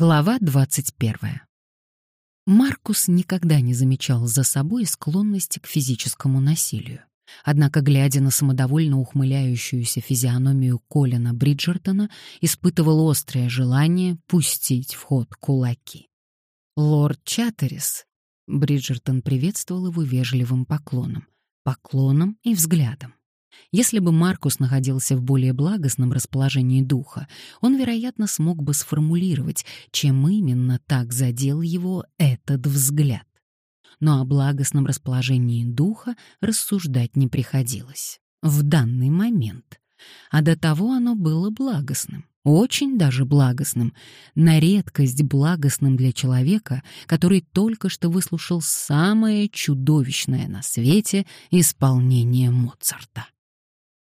Глава 21. Маркус никогда не замечал за собой склонности к физическому насилию. Однако, глядя на самодовольно ухмыляющуюся физиономию Колина Бриджертона, испытывал острое желание пустить в ход кулаки. «Лорд Чаттерис», — Бриджертон приветствовал его вежливым поклоном, поклоном и взглядом. Если бы Маркус находился в более благостном расположении духа, он, вероятно, смог бы сформулировать, чем именно так задел его этот взгляд. Но о благостном расположении духа рассуждать не приходилось. В данный момент. А до того оно было благостным. Очень даже благостным, на редкость благостным для человека, который только что выслушал самое чудовищное на свете исполнение Моцарта.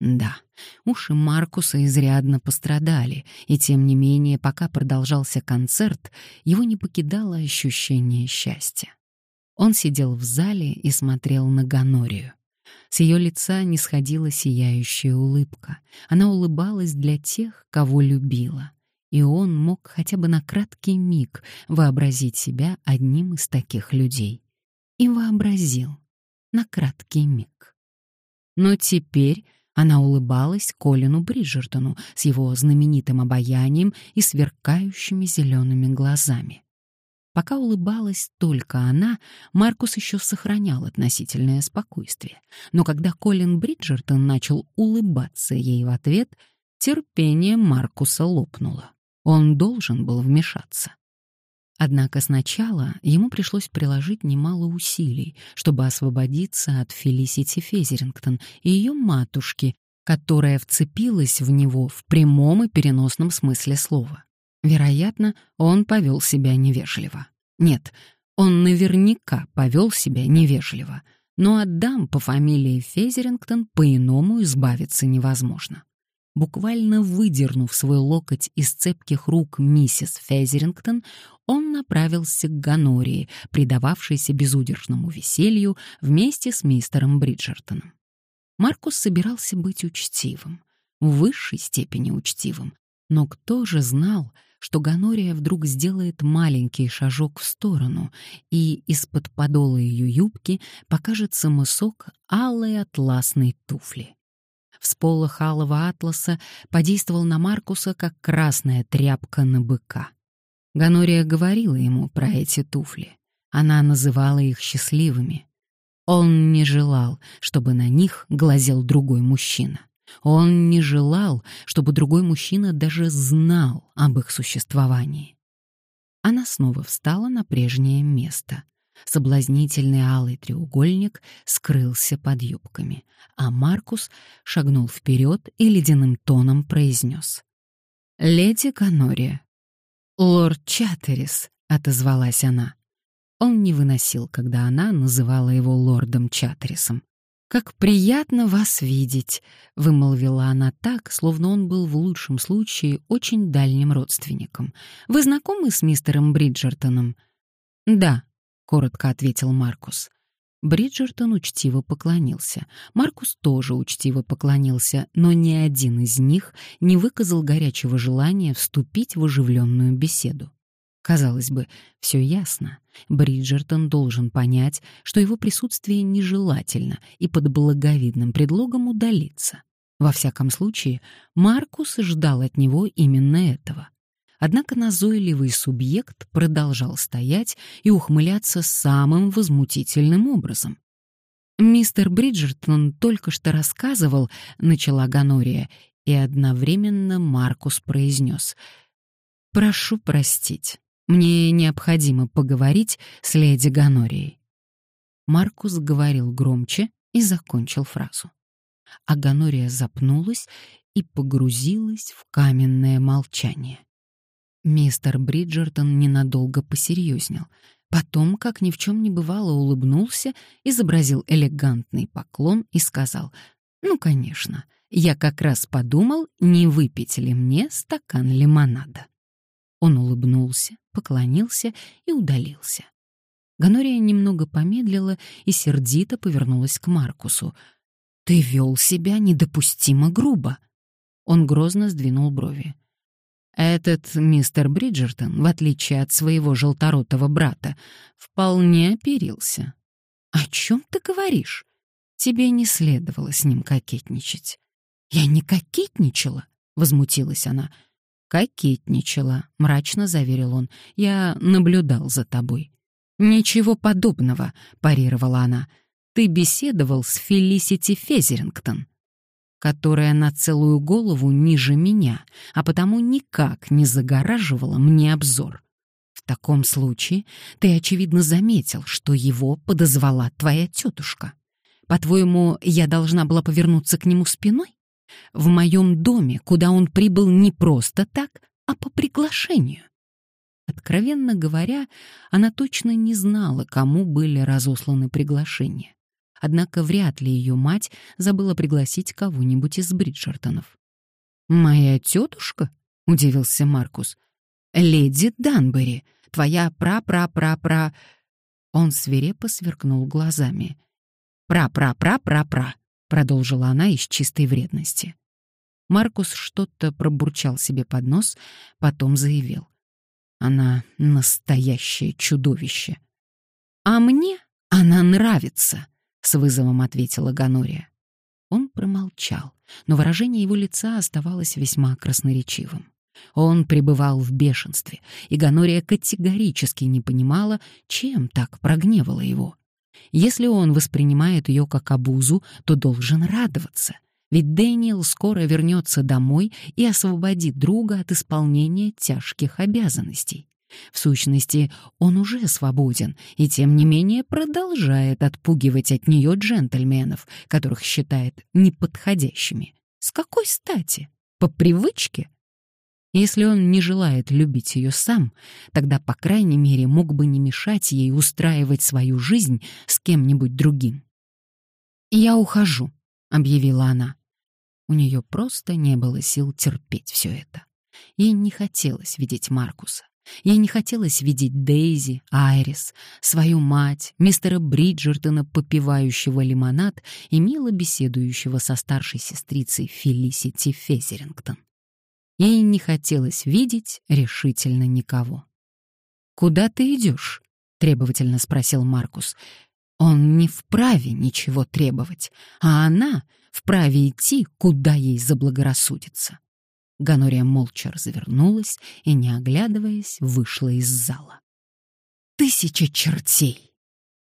Да, уши Маркуса изрядно пострадали, и тем не менее, пока продолжался концерт, его не покидало ощущение счастья. Он сидел в зале и смотрел на Ганорию. С ее лица не сходила сияющая улыбка. Она улыбалась для тех, кого любила. И он мог хотя бы на краткий миг вообразить себя одним из таких людей. И вообразил. На краткий миг. Но теперь она улыбалась Колину Бриджертону с его знаменитым обаянием и сверкающими зелеными глазами. Пока улыбалась только она, Маркус еще сохранял относительное спокойствие. Но когда Колин Бриджертон начал улыбаться ей в ответ, терпение Маркуса лопнуло. Он должен был вмешаться. Однако сначала ему пришлось приложить немало усилий, чтобы освободиться от Фелисити Фезерингтон и ее матушки, которая вцепилась в него в прямом и переносном смысле слова. Вероятно, он повел себя невежливо. Нет, он наверняка повел себя невежливо, но от дам по фамилии Фезерингтон по-иному избавиться невозможно. Буквально выдернув свой локоть из цепких рук миссис Фезерингтон, он направился к Ганории, предававшейся безудержному веселью вместе с мистером Бриджертоном. Маркус собирался быть учтивым, в высшей степени учтивым, но кто же знал, что Ганория вдруг сделает маленький шажок в сторону, и из-под подола ее юбки покажется мысок алой атласной туфли. Всполох алого атласа подействовал на Маркуса, как красная тряпка на быка. Ганория говорила ему про эти туфли. Она называла их счастливыми. Он не желал, чтобы на них глазел другой мужчина. Он не желал, чтобы другой мужчина даже знал об их существовании. Она снова встала на прежнее место. Соблазнительный алый треугольник скрылся под юбками, а Маркус шагнул вперед и ледяным тоном произнес. «Леди Канория». «Лорд Чаттерис», — отозвалась она. Он не выносил, когда она называла его лордом Чаттерисом. «Как приятно вас видеть», — вымолвила она так, словно он был в лучшем случае очень дальним родственником. «Вы знакомы с мистером Бриджертоном?» «Да», — коротко ответил Маркус. Бриджертон учтиво поклонился. Маркус тоже учтиво поклонился, но ни один из них не выказал горячего желания вступить в оживленную беседу. Казалось бы, все ясно. Бриджертон должен понять, что его присутствие нежелательно и под благовидным предлогом удалиться. Во всяком случае, Маркус ждал от него именно этого. Однако назойливый субъект продолжал стоять и ухмыляться самым возмутительным образом. «Мистер Бриджертон только что рассказывал», — начала Ганория, и одновременно Маркус произнес. «Прошу простить, мне необходимо поговорить с леди Ганорией». Маркус говорил громче и закончил фразу. А Ганория запнулась и погрузилась в каменное молчание. Мистер Бриджертон ненадолго посерьезнел. Потом, как ни в чем не бывало, улыбнулся, изобразил элегантный поклон и сказал, «Ну, конечно, я как раз подумал, не выпить ли мне стакан лимонада». Он улыбнулся, поклонился и удалился. Ганория немного помедлила и сердито повернулась к Маркусу. «Ты вел себя недопустимо грубо». Он грозно сдвинул брови. Этот мистер Бриджертон, в отличие от своего желторотого брата, вполне оперился. «О чем ты говоришь? Тебе не следовало с ним кокетничать». «Я не кокетничала», — возмутилась она. «Кокетничала», — мрачно заверил он. «Я наблюдал за тобой». «Ничего подобного», — парировала она. «Ты беседовал с Фелисити Фезерингтон» которая на целую голову ниже меня, а потому никак не загораживала мне обзор. В таком случае ты, очевидно, заметил, что его подозвала твоя тетушка. По-твоему, я должна была повернуться к нему спиной? В моем доме, куда он прибыл не просто так, а по приглашению. Откровенно говоря, она точно не знала, кому были разосланы приглашения однако вряд ли ее мать забыла пригласить кого-нибудь из Бриджертонов. «Моя тетушка?» — удивился Маркус. «Леди Данбери, твоя пра-пра-пра-пра...» Он свирепо сверкнул глазами. «Пра-пра-пра-пра-пра», — продолжила она из чистой вредности. Маркус что-то пробурчал себе под нос, потом заявил. «Она настоящее чудовище». «А мне она нравится», с вызовом ответила Ганория. Он промолчал, но выражение его лица оставалось весьма красноречивым. Он пребывал в бешенстве, и Ганория категорически не понимала, чем так прогневала его. Если он воспринимает ее как обузу, то должен радоваться, ведь Дэниел скоро вернется домой и освободит друга от исполнения тяжких обязанностей. В сущности, он уже свободен и, тем не менее, продолжает отпугивать от нее джентльменов, которых считает неподходящими. С какой стати? По привычке? Если он не желает любить ее сам, тогда, по крайней мере, мог бы не мешать ей устраивать свою жизнь с кем-нибудь другим. «Я ухожу», — объявила она. У нее просто не было сил терпеть все это. Ей не хотелось видеть Маркуса. Ей не хотелось видеть Дейзи, Айрис, свою мать, мистера Бриджертона, попивающего лимонад и мило беседующего со старшей сестрицей Фелисити Фезерингтон. Ей не хотелось видеть решительно никого. «Куда ты идешь?» — требовательно спросил Маркус. Он не вправе ничего требовать, а она вправе идти, куда ей заблагорассудится. Ганория молча развернулась и, не оглядываясь, вышла из зала. «Тысяча чертей!»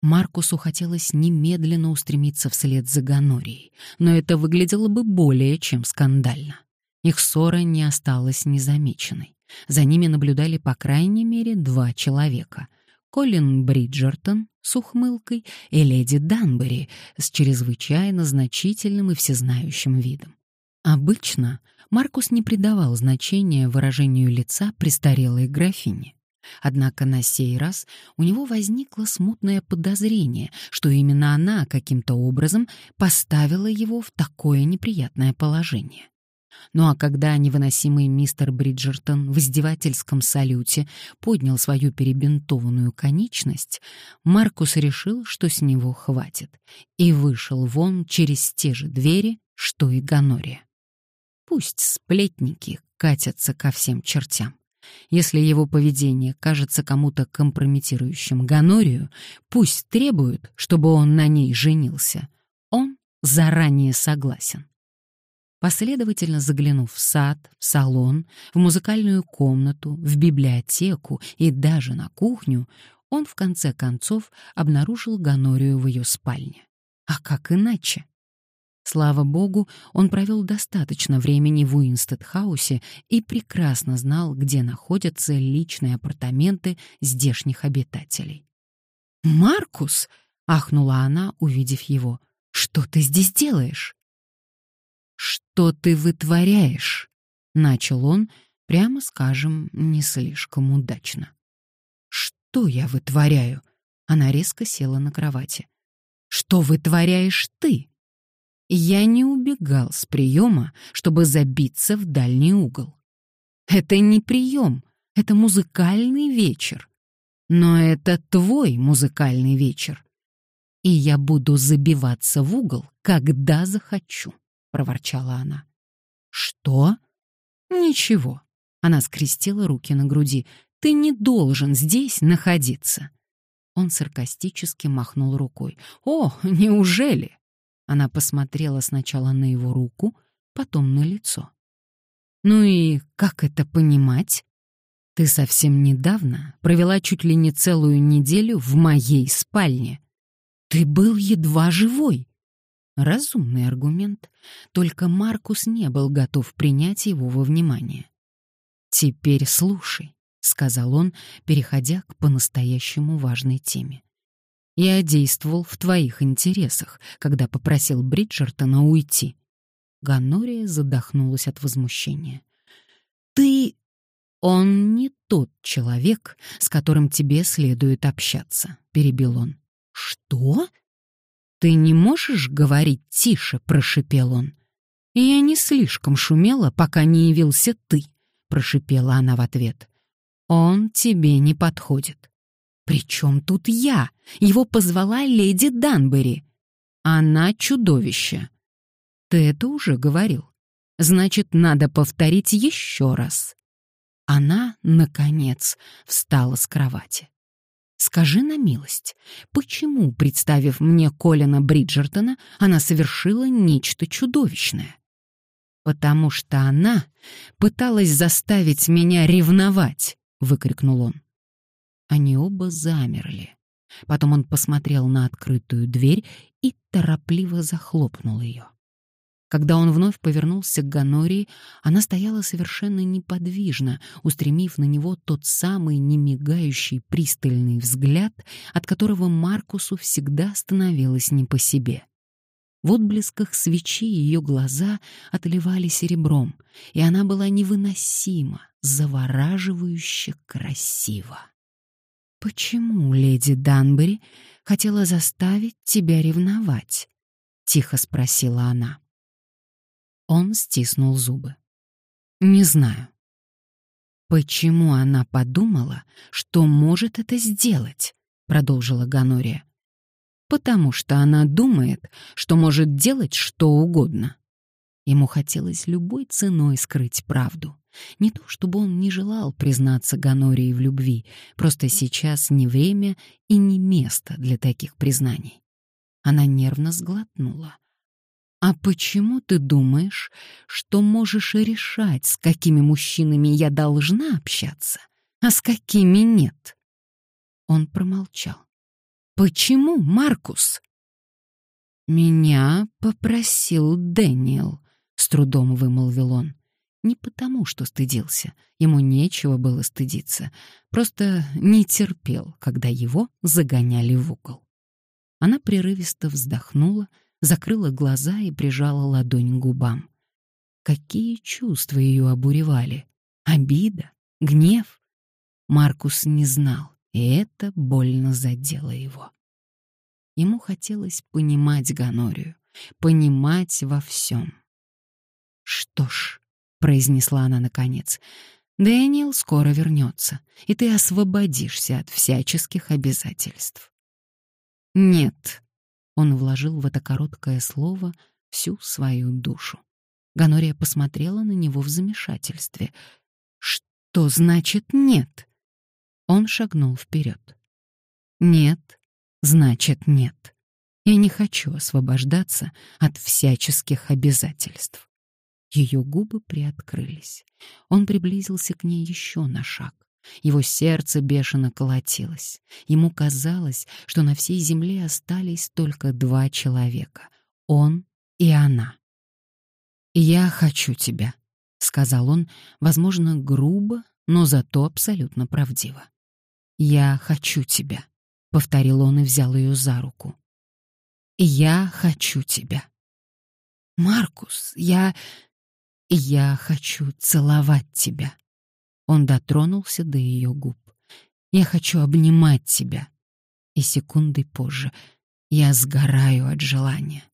Маркусу хотелось немедленно устремиться вслед за Ганорией, но это выглядело бы более чем скандально. Их ссора не осталась незамеченной. За ними наблюдали по крайней мере два человека — Колин Бриджертон с ухмылкой и леди Данбери с чрезвычайно значительным и всезнающим видом. Обычно Маркус не придавал значения выражению лица престарелой графини. Однако на сей раз у него возникло смутное подозрение, что именно она каким-то образом поставила его в такое неприятное положение. Ну а когда невыносимый мистер Бриджертон в издевательском салюте поднял свою перебинтованную конечность, Маркус решил, что с него хватит, и вышел вон через те же двери, что и Ганория. Пусть сплетники катятся ко всем чертям. Если его поведение кажется кому-то компрометирующим гонорию, пусть требуют, чтобы он на ней женился. Он заранее согласен. Последовательно заглянув в сад, в салон, в музыкальную комнату, в библиотеку и даже на кухню, он в конце концов обнаружил Гонорию в ее спальне. А как иначе? Слава богу, он провел достаточно времени в Уинстед-хаусе и прекрасно знал, где находятся личные апартаменты здешних обитателей. «Маркус!» — ахнула она, увидев его. «Что ты здесь делаешь?» «Что ты вытворяешь?» — начал он, прямо скажем, не слишком удачно. «Что я вытворяю?» Она резко села на кровати. «Что вытворяешь ты?» Я не убегал с приема, чтобы забиться в дальний угол. Это не прием, это музыкальный вечер. Но это твой музыкальный вечер. И я буду забиваться в угол, когда захочу, проворчала она. Что? Ничего. Она скрестила руки на груди. «Ты не должен здесь находиться!» Он саркастически махнул рукой. «О, неужели?» Она посмотрела сначала на его руку, потом на лицо. «Ну и как это понимать?» «Ты совсем недавно провела чуть ли не целую неделю в моей спальне. Ты был едва живой». Разумный аргумент, только Маркус не был готов принять его во внимание. «Теперь слушай», — сказал он, переходя к по-настоящему важной теме. «Я действовал в твоих интересах, когда попросил Бриджертона уйти». Ганория задохнулась от возмущения. «Ты... он не тот человек, с которым тебе следует общаться», — перебил он. «Что?» «Ты не можешь говорить тише?» — прошипел он. «Я не слишком шумела, пока не явился ты», прошипела она в ответ. Он тебе не подходит. Причем тут я? Его позвала леди Данбери. Она чудовище. Ты это уже говорил. Значит, надо повторить еще раз. Она, наконец, встала с кровати. Скажи на милость, почему, представив мне Колина Бриджертона, она совершила нечто чудовищное? «Потому что она пыталась заставить меня ревновать!» — выкрикнул он. Они оба замерли. Потом он посмотрел на открытую дверь и торопливо захлопнул ее. Когда он вновь повернулся к Ганории, она стояла совершенно неподвижно, устремив на него тот самый немигающий пристальный взгляд, от которого Маркусу всегда становилось не по себе. В отблесках свечи ее глаза отливали серебром, и она была невыносимо, завораживающе красива. «Почему леди Данбери хотела заставить тебя ревновать?» — тихо спросила она. Он стиснул зубы. «Не знаю». «Почему она подумала, что может это сделать?» — продолжила Ганория потому что она думает, что может делать что угодно. Ему хотелось любой ценой скрыть правду. Не то чтобы он не желал признаться Ганории в любви, просто сейчас не время и не место для таких признаний. Она нервно сглотнула. «А почему ты думаешь, что можешь решать, с какими мужчинами я должна общаться, а с какими нет?» Он промолчал. Почему, Маркус? Меня попросил Дэниел, с трудом вымолвил он. Не потому, что стыдился, ему нечего было стыдиться, просто не терпел, когда его загоняли в угол. Она прерывисто вздохнула, закрыла глаза и прижала ладонь к губам. Какие чувства ее обуревали? Обида? Гнев? Маркус не знал и это больно задело его. Ему хотелось понимать Ганорию, понимать во всем. «Что ж», — произнесла она наконец, — «Дэниел скоро вернется, и ты освободишься от всяческих обязательств». «Нет», — он вложил в это короткое слово всю свою душу. Ганория посмотрела на него в замешательстве. «Что значит нет?» Он шагнул вперед. «Нет, значит нет. Я не хочу освобождаться от всяческих обязательств». Ее губы приоткрылись. Он приблизился к ней еще на шаг. Его сердце бешено колотилось. Ему казалось, что на всей земле остались только два человека — он и она. «Я хочу тебя», — сказал он, возможно, грубо, но зато абсолютно правдиво. «Я хочу тебя», — повторил он и взял ее за руку. «Я хочу тебя». «Маркус, я... я хочу целовать тебя». Он дотронулся до ее губ. «Я хочу обнимать тебя». И секундой позже я сгораю от желания.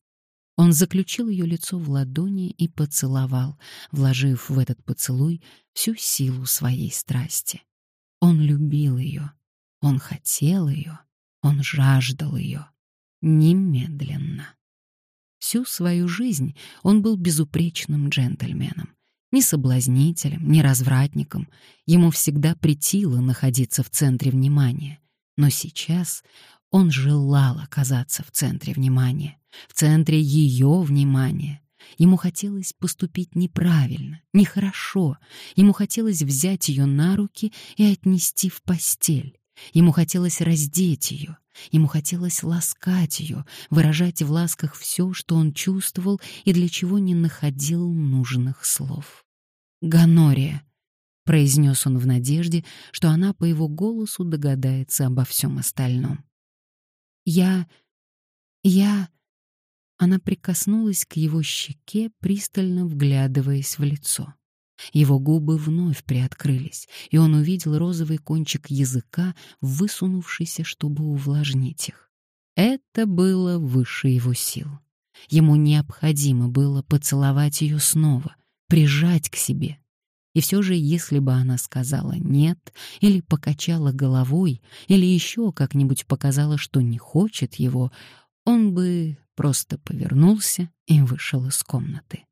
Он заключил ее лицо в ладони и поцеловал, вложив в этот поцелуй всю силу своей страсти. Он любил ее, он хотел ее, он жаждал ее. Немедленно. Всю свою жизнь он был безупречным джентльменом. ни соблазнителем, ни развратником. Ему всегда притило находиться в центре внимания. Но сейчас он желал оказаться в центре внимания, в центре ее внимания. Ему хотелось поступить неправильно, нехорошо. Ему хотелось взять ее на руки и отнести в постель. Ему хотелось раздеть ее. Ему хотелось ласкать ее, выражать в ласках все, что он чувствовал и для чего не находил нужных слов. «Ганория», — произнес он в надежде, что она по его голосу догадается обо всем остальном. «Я... я...» Она прикоснулась к его щеке, пристально вглядываясь в лицо. Его губы вновь приоткрылись, и он увидел розовый кончик языка, высунувшийся, чтобы увлажнить их. Это было выше его сил. Ему необходимо было поцеловать ее снова, прижать к себе. И все же, если бы она сказала «нет», или покачала головой, или еще как-нибудь показала, что не хочет его, он бы просто повернулся и вышел из комнаты.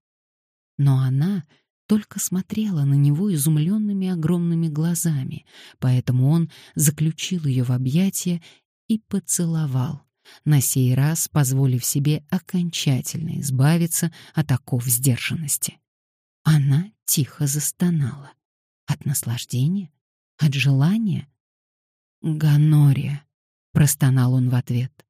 Но она только смотрела на него изумленными огромными глазами, поэтому он заключил ее в объятия и поцеловал, на сей раз позволив себе окончательно избавиться от оков сдержанности. Она тихо застонала. От наслаждения? От желания? «Ганория», — простонал он в ответ.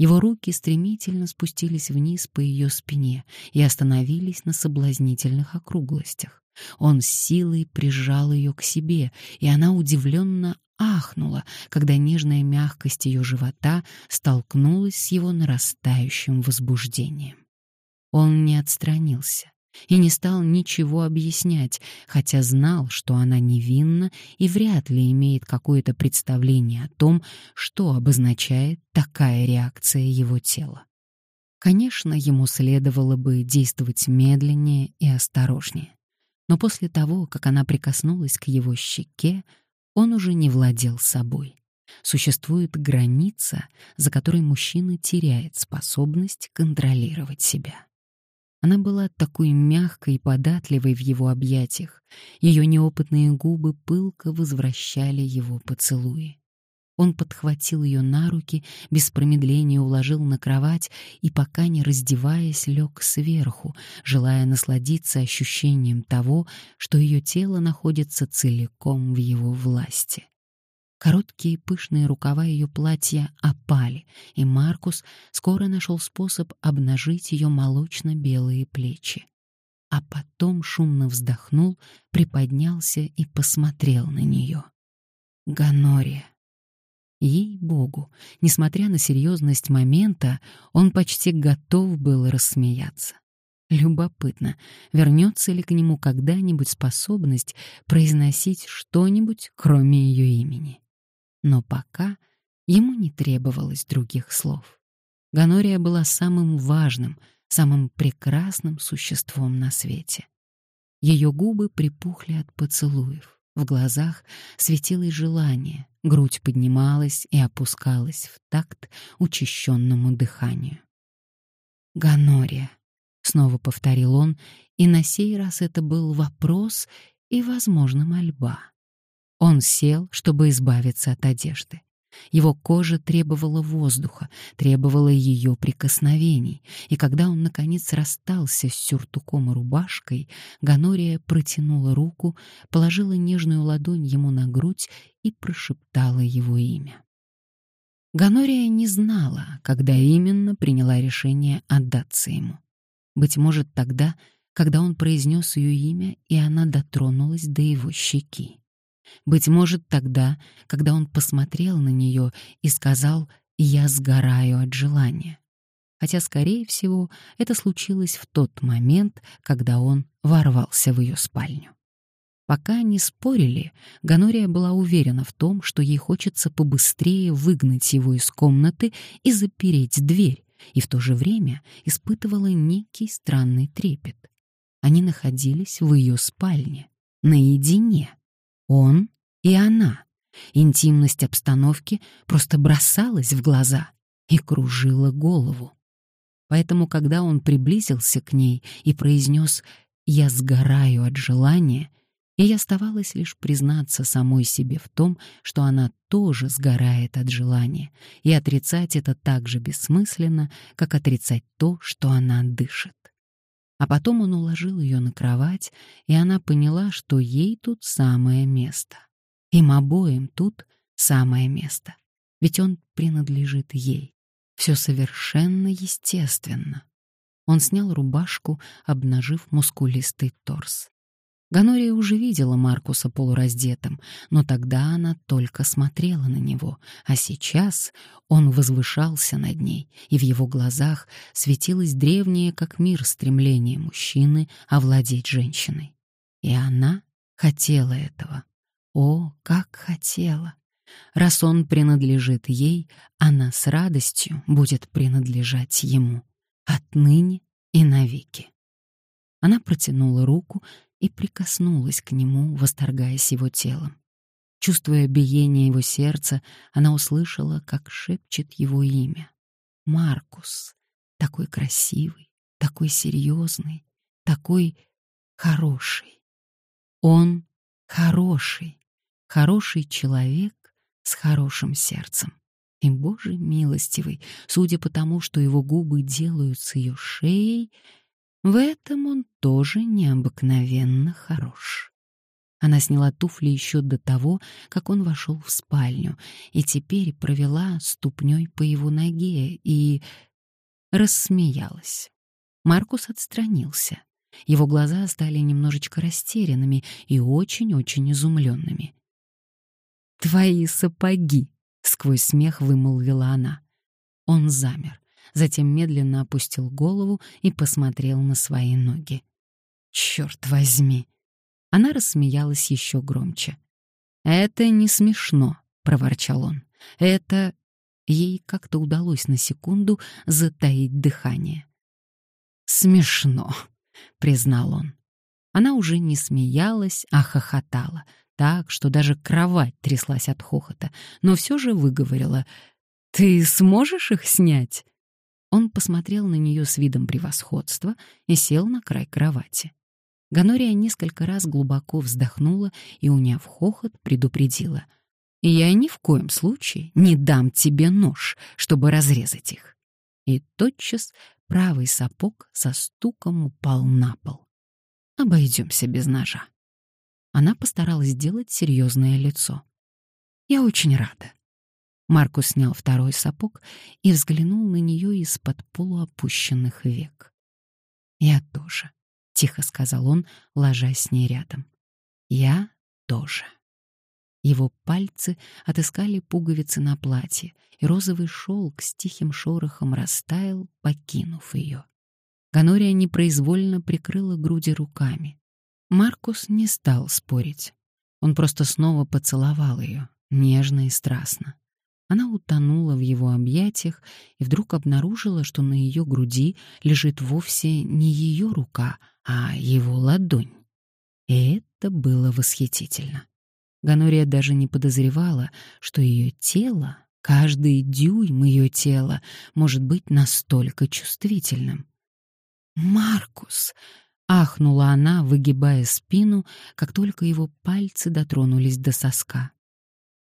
Его руки стремительно спустились вниз по ее спине и остановились на соблазнительных округлостях. Он с силой прижал ее к себе, и она удивленно ахнула, когда нежная мягкость ее живота столкнулась с его нарастающим возбуждением. Он не отстранился и не стал ничего объяснять, хотя знал, что она невинна и вряд ли имеет какое-то представление о том, что обозначает такая реакция его тела. Конечно, ему следовало бы действовать медленнее и осторожнее. Но после того, как она прикоснулась к его щеке, он уже не владел собой. Существует граница, за которой мужчина теряет способность контролировать себя. Она была такой мягкой и податливой в его объятиях. Ее неопытные губы пылко возвращали его поцелуи. Он подхватил ее на руки, без промедления уложил на кровать и, пока не раздеваясь, лег сверху, желая насладиться ощущением того, что ее тело находится целиком в его власти. Короткие пышные рукава ее платья опали, и Маркус скоро нашел способ обнажить ее молочно-белые плечи. А потом шумно вздохнул, приподнялся и посмотрел на нее. Ганория. Ей-богу, несмотря на серьезность момента, он почти готов был рассмеяться. Любопытно, вернется ли к нему когда-нибудь способность произносить что-нибудь, кроме ее имени. Но пока ему не требовалось других слов. Ганория была самым важным, самым прекрасным существом на свете. Ее губы припухли от поцелуев, в глазах светилось желание, грудь поднималась и опускалась в такт учащенному дыханию. «Ганория», — снова повторил он, и на сей раз это был вопрос и, возможно, мольба. Он сел, чтобы избавиться от одежды. Его кожа требовала воздуха, требовала ее прикосновений, и когда он, наконец, расстался с сюртуком и рубашкой, Ганория протянула руку, положила нежную ладонь ему на грудь и прошептала его имя. Ганория не знала, когда именно приняла решение отдаться ему. Быть может, тогда, когда он произнес ее имя, и она дотронулась до его щеки. Быть может, тогда, когда он посмотрел на нее и сказал «я сгораю от желания». Хотя, скорее всего, это случилось в тот момент, когда он ворвался в ее спальню. Пока они спорили, Ганория была уверена в том, что ей хочется побыстрее выгнать его из комнаты и запереть дверь, и в то же время испытывала некий странный трепет. Они находились в ее спальне, наедине. Он и она. Интимность обстановки просто бросалась в глаза и кружила голову. Поэтому, когда он приблизился к ней и произнес «Я сгораю от желания», ей оставалось лишь признаться самой себе в том, что она тоже сгорает от желания, и отрицать это так же бессмысленно, как отрицать то, что она дышит. А потом он уложил ее на кровать, и она поняла, что ей тут самое место. Им обоим тут самое место. Ведь он принадлежит ей. Все совершенно естественно. Он снял рубашку, обнажив мускулистый торс. Ганория уже видела Маркуса полураздетым, но тогда она только смотрела на него, а сейчас он возвышался над ней, и в его глазах светилось древнее как мир стремление мужчины овладеть женщиной. И она хотела этого. О, как хотела! Раз он принадлежит ей, она с радостью будет принадлежать ему. Отныне и навеки. Она протянула руку и прикоснулась к нему, восторгаясь его телом. Чувствуя биение его сердца, она услышала, как шепчет его имя. Маркус, такой красивый, такой серьезный, такой хороший. Он хороший, хороший человек с хорошим сердцем. И, Боже милостивый, судя по тому, что его губы делают с ее шеей, в этом он тоже необыкновенно хорош. Она сняла туфли еще до того, как он вошел в спальню, и теперь провела ступней по его ноге и... рассмеялась. Маркус отстранился. Его глаза стали немножечко растерянными и очень-очень изумленными. «Твои сапоги!» — сквозь смех вымолвила она. Он замер затем медленно опустил голову и посмотрел на свои ноги. «Черт возьми!» Она рассмеялась еще громче. «Это не смешно», — проворчал он. «Это...» Ей как-то удалось на секунду затаить дыхание. «Смешно», — признал он. Она уже не смеялась, а хохотала, так, что даже кровать тряслась от хохота, но все же выговорила. «Ты сможешь их снять?» Он посмотрел на нее с видом превосходства и сел на край кровати. Ганория несколько раз глубоко вздохнула и, уняв хохот, предупредила. «Я ни в коем случае не дам тебе нож, чтобы разрезать их». И тотчас правый сапог со стуком упал на пол. «Обойдемся без ножа». Она постаралась сделать серьезное лицо. «Я очень рада. Маркус снял второй сапог и взглянул на нее из-под полуопущенных век. «Я тоже», — тихо сказал он, ложась с ней рядом. «Я тоже». Его пальцы отыскали пуговицы на платье, и розовый шелк с тихим шорохом растаял, покинув ее. Ганория непроизвольно прикрыла груди руками. Маркус не стал спорить. Он просто снова поцеловал ее, нежно и страстно. Она утонула в его объятиях и вдруг обнаружила, что на ее груди лежит вовсе не ее рука, а его ладонь. И это было восхитительно. Ганория даже не подозревала, что ее тело, каждый дюйм ее тела может быть настолько чувствительным. «Маркус!» — ахнула она, выгибая спину, как только его пальцы дотронулись до соска.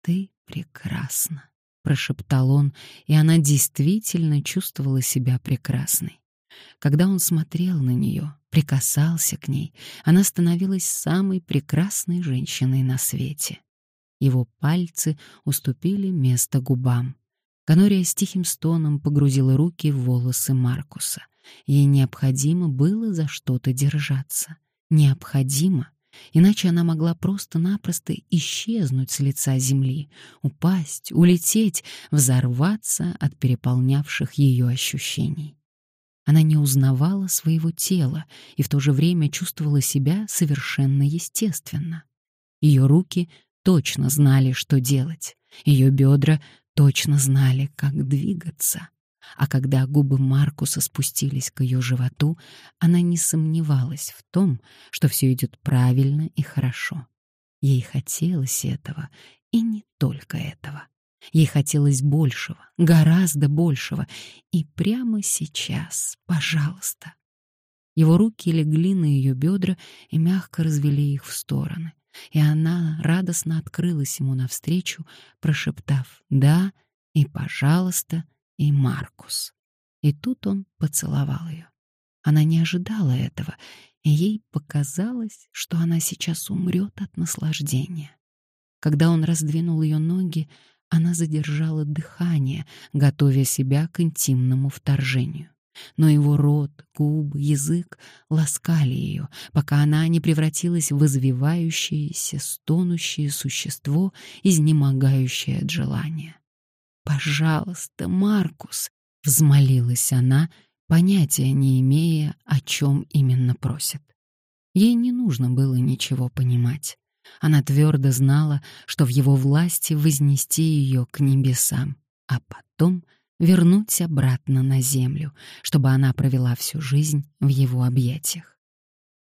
«Ты прекрасна!» Прошептал он, и она действительно чувствовала себя прекрасной. Когда он смотрел на нее, прикасался к ней, она становилась самой прекрасной женщиной на свете. Его пальцы уступили место губам. Ганория с тихим стоном погрузила руки в волосы Маркуса. Ей необходимо было за что-то держаться. Необходимо, иначе она могла просто-напросто исчезнуть с лица земли, упасть, улететь, взорваться от переполнявших ее ощущений. Она не узнавала своего тела и в то же время чувствовала себя совершенно естественно. Ее руки точно знали, что делать, ее бедра точно знали, как двигаться. А когда губы Маркуса спустились к ее животу, она не сомневалась в том, что все идет правильно и хорошо. Ей хотелось этого, и не только этого. Ей хотелось большего, гораздо большего. И прямо сейчас, пожалуйста. Его руки легли на ее бедра и мягко развели их в стороны. И она радостно открылась ему навстречу, прошептав «да» и «пожалуйста» и «Маркус». И тут он поцеловал ее. Она не ожидала этого, и ей показалось, что она сейчас умрет от наслаждения. Когда он раздвинул ее ноги, она задержала дыхание, готовя себя к интимному вторжению. Но его рот, губы, язык ласкали ее, пока она не превратилась в извивающееся, стонущее существо, изнемогающее от желания. «Пожалуйста, Маркус!» — взмолилась она, понятия не имея, о чем именно просит. Ей не нужно было ничего понимать. Она твердо знала, что в его власти вознести ее к небесам, а потом вернуть обратно на землю, чтобы она провела всю жизнь в его объятиях.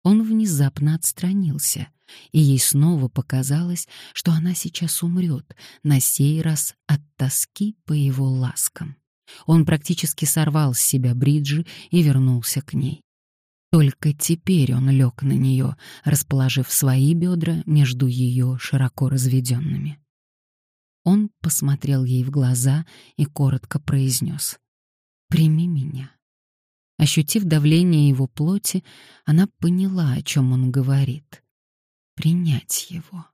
Он внезапно отстранился, и ей снова показалось, что она сейчас умрет, на сей раз от тоски по его ласкам. Он практически сорвал с себя бриджи и вернулся к ней. Только теперь он лег на нее, расположив свои бедра между ее широко разведенными. Он посмотрел ей в глаза и коротко произнес «Прими меня». Ощутив давление его плоти, она поняла, о чем он говорит. Принять его.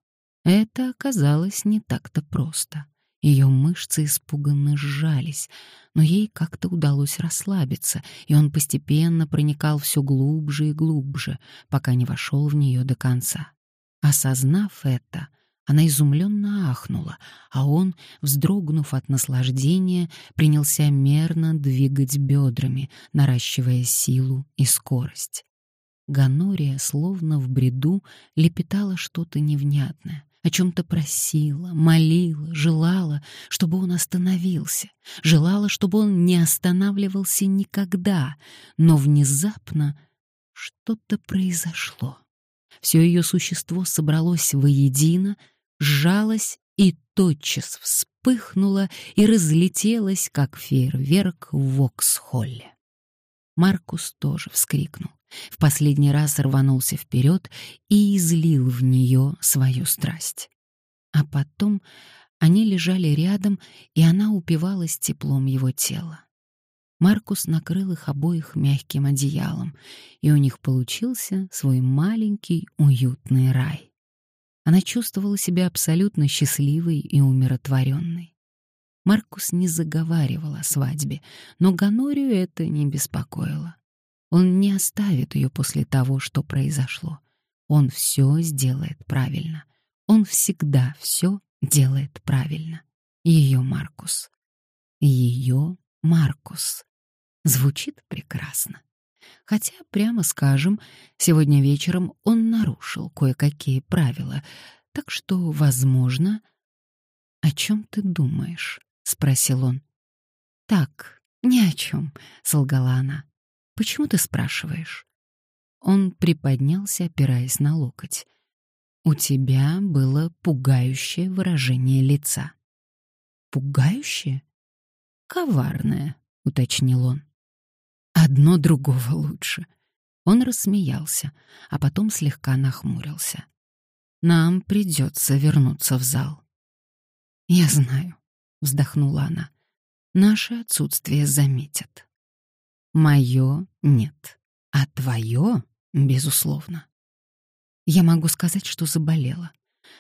Это оказалось не так-то просто. Ее мышцы испуганно сжались, но ей как-то удалось расслабиться, и он постепенно проникал все глубже и глубже, пока не вошел в нее до конца. Осознав это, она изумленно ахнула, а он, вздрогнув от наслаждения, принялся мерно двигать бедрами, наращивая силу и скорость. Ганория, словно в бреду, лепетала что-то невнятное, о чем-то просила, молила, желала, чтобы он остановился, желала, чтобы он не останавливался никогда, но внезапно что-то произошло. Все ее существо собралось воедино, сжалось и тотчас вспыхнуло и разлетелось, как фейерверк в Воксхолле. Маркус тоже вскрикнул в последний раз рванулся вперед и излил в нее свою страсть. А потом они лежали рядом, и она упивалась теплом его тела. Маркус накрыл их обоих мягким одеялом, и у них получился свой маленький уютный рай. Она чувствовала себя абсолютно счастливой и умиротворенной. Маркус не заговаривал о свадьбе, но Ганорию это не беспокоило. Он не оставит ее после того, что произошло. Он все сделает правильно. Он всегда все делает правильно. Ее Маркус. Ее Маркус. Звучит прекрасно. Хотя, прямо скажем, сегодня вечером он нарушил кое-какие правила, так что, возможно... «О чем ты думаешь?» — спросил он. «Так, ни о чем», — солгала она. Почему ты спрашиваешь? Он приподнялся, опираясь на локоть. У тебя было пугающее выражение лица. Пугающее? Коварное, уточнил он. Одно другого лучше. Он рассмеялся, а потом слегка нахмурился. Нам придется вернуться в зал. Я знаю, вздохнула она. Наше отсутствие заметят. Мое — нет, а твое — безусловно. Я могу сказать, что заболела.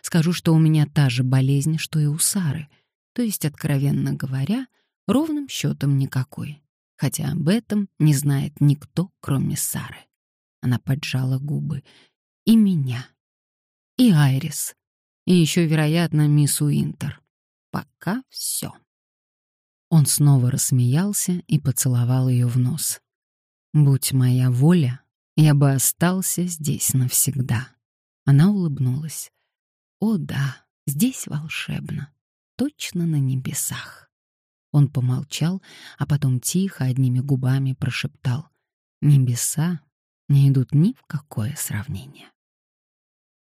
Скажу, что у меня та же болезнь, что и у Сары, то есть, откровенно говоря, ровным счетом никакой. Хотя об этом не знает никто, кроме Сары. Она поджала губы. И меня. И Айрис. И еще, вероятно, мисс Уинтер. Пока все. Он снова рассмеялся и поцеловал ее в нос. «Будь моя воля, я бы остался здесь навсегда». Она улыбнулась. «О да, здесь волшебно, точно на небесах». Он помолчал, а потом тихо одними губами прошептал. «Небеса не идут ни в какое сравнение».